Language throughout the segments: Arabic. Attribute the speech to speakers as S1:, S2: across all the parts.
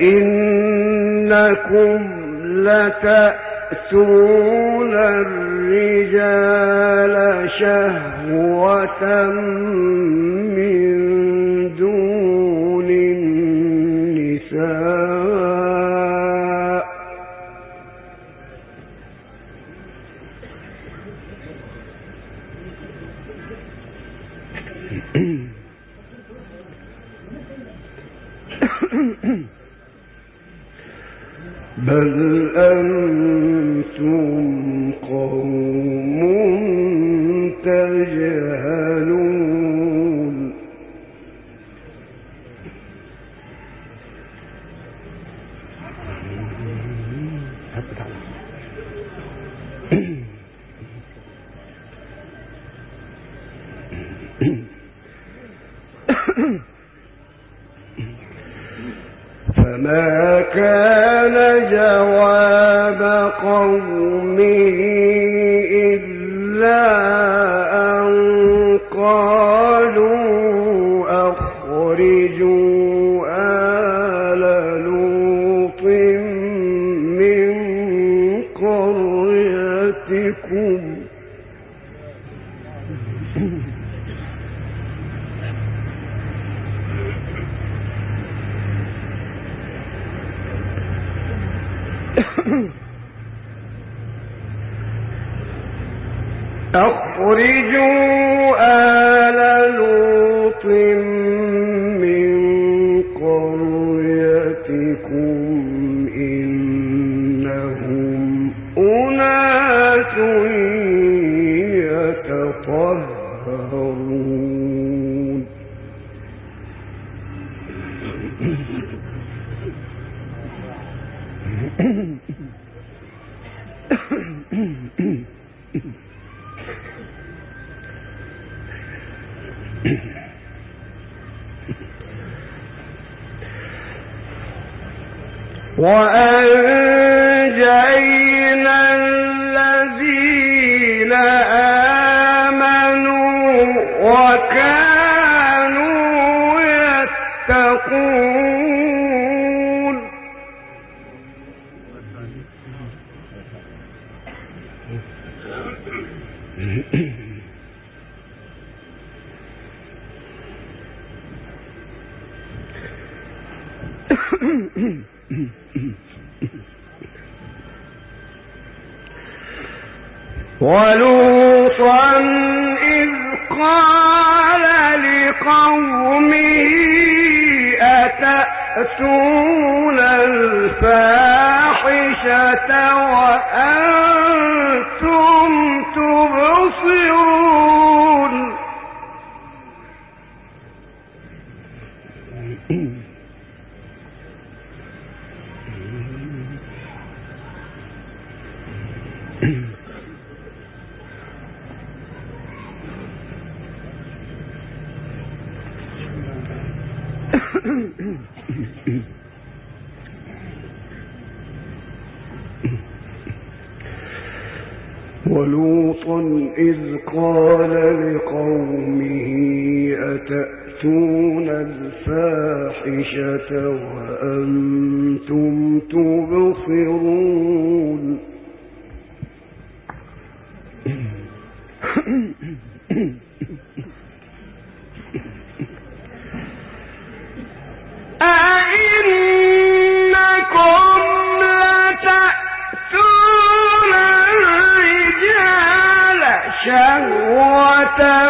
S1: أئنكم لتأتون الرجال شهوة ஒரு وأن ولوطا حتى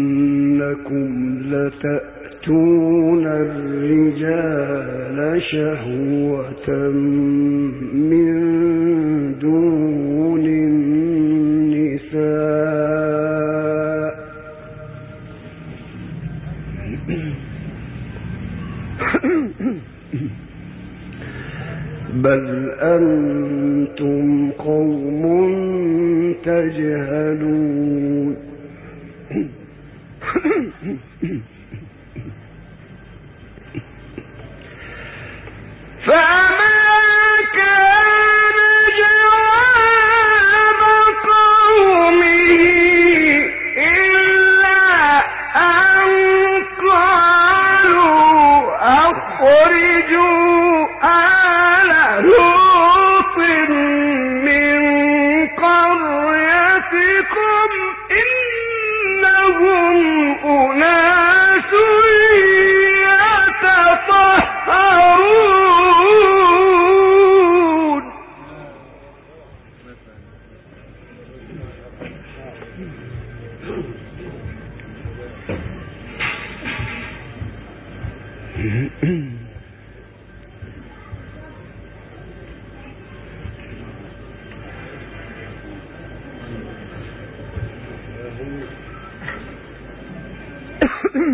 S1: أئنكم لتأتون الرجال شهوة من دون بل أنتم قوم تجهلون فأنجيناه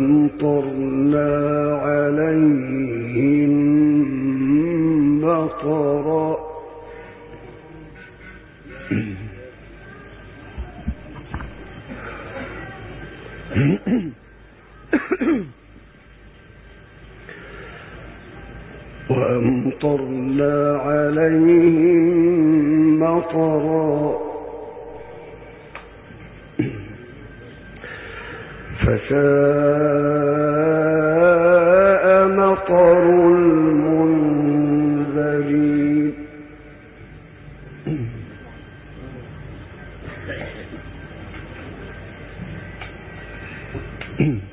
S1: وأمطرنا عليهم مطرا وأمطرنا عليهم مطرا. فساء مطر المنذرين. mm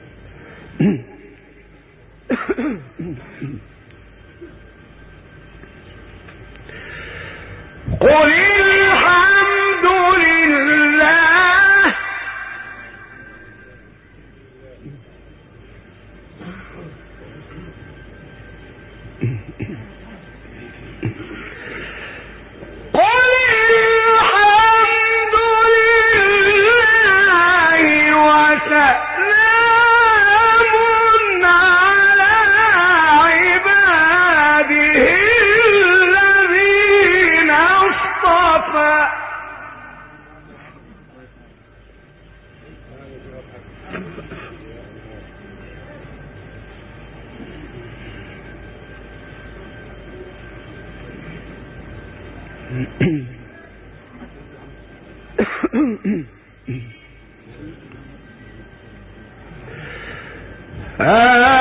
S1: Ah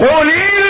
S1: قل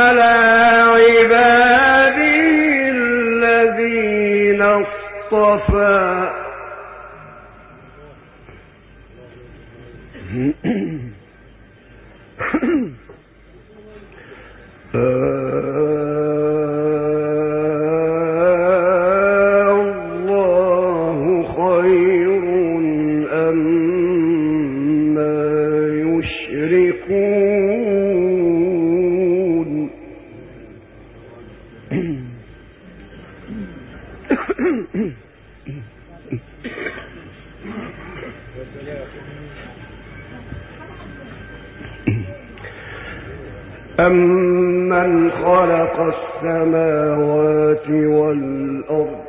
S1: أمن خلق السماوات والأرض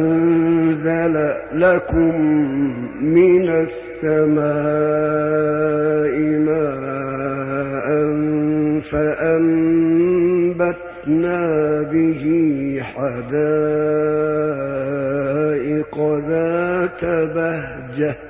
S1: وأنزل لكم من السماء ماء فأنبتنا به حدائق ذات بهجة.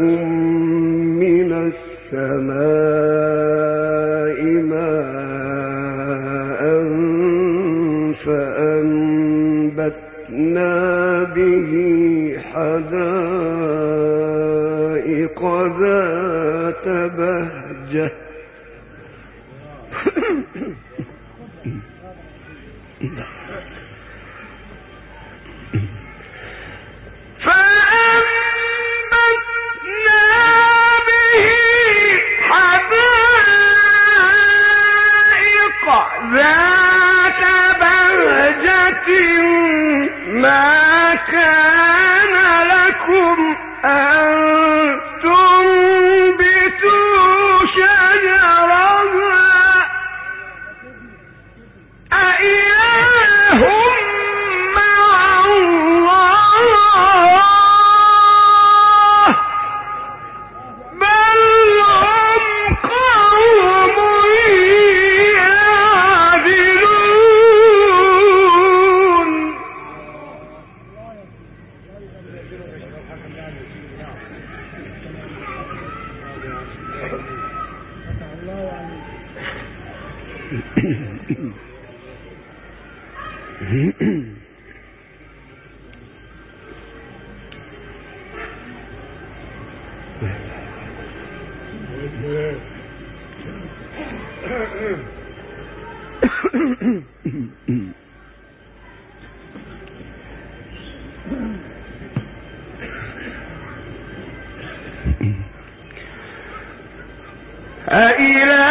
S1: لكم من أإله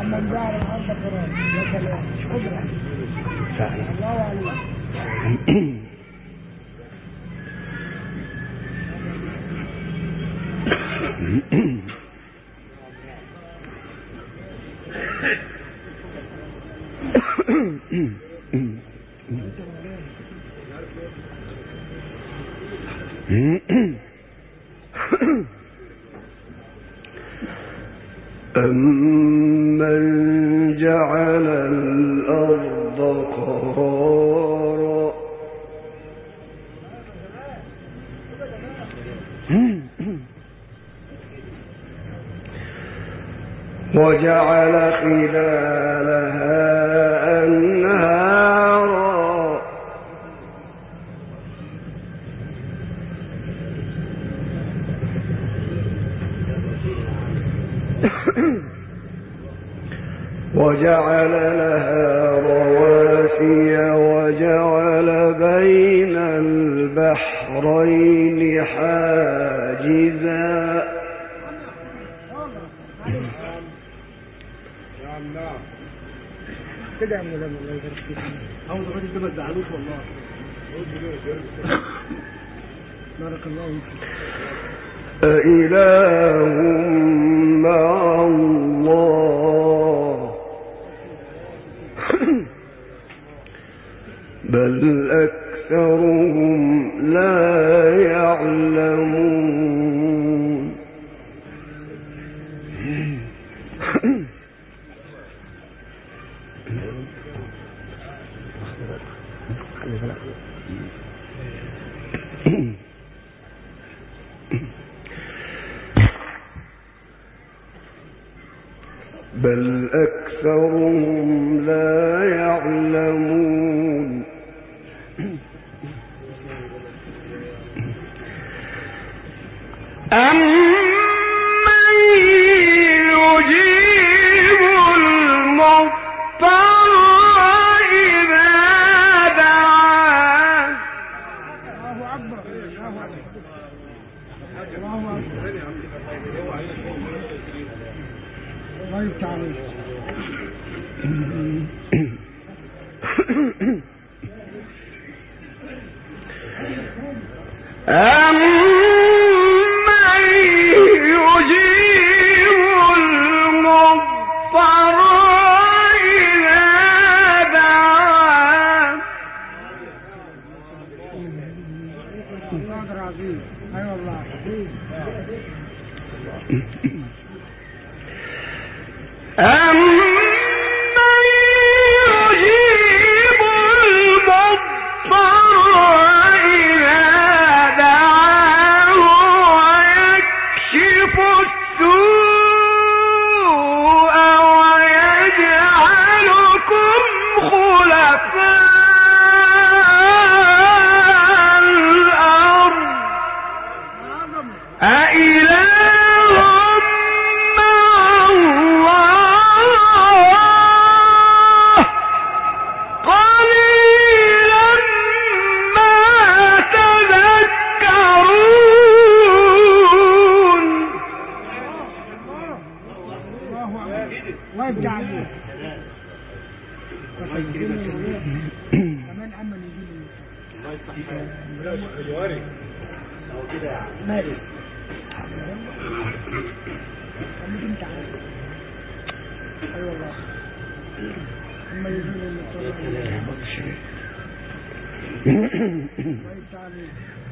S1: أمن وجعل لها
S2: عم الله يبارك فيك عاوز الراجل ده ما تزعلوش والله. بارك الله فيك.
S1: أإله مع الله. بل أكثرهم لا يعلمون.
S2: الله يفتح عليك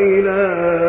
S1: وجعل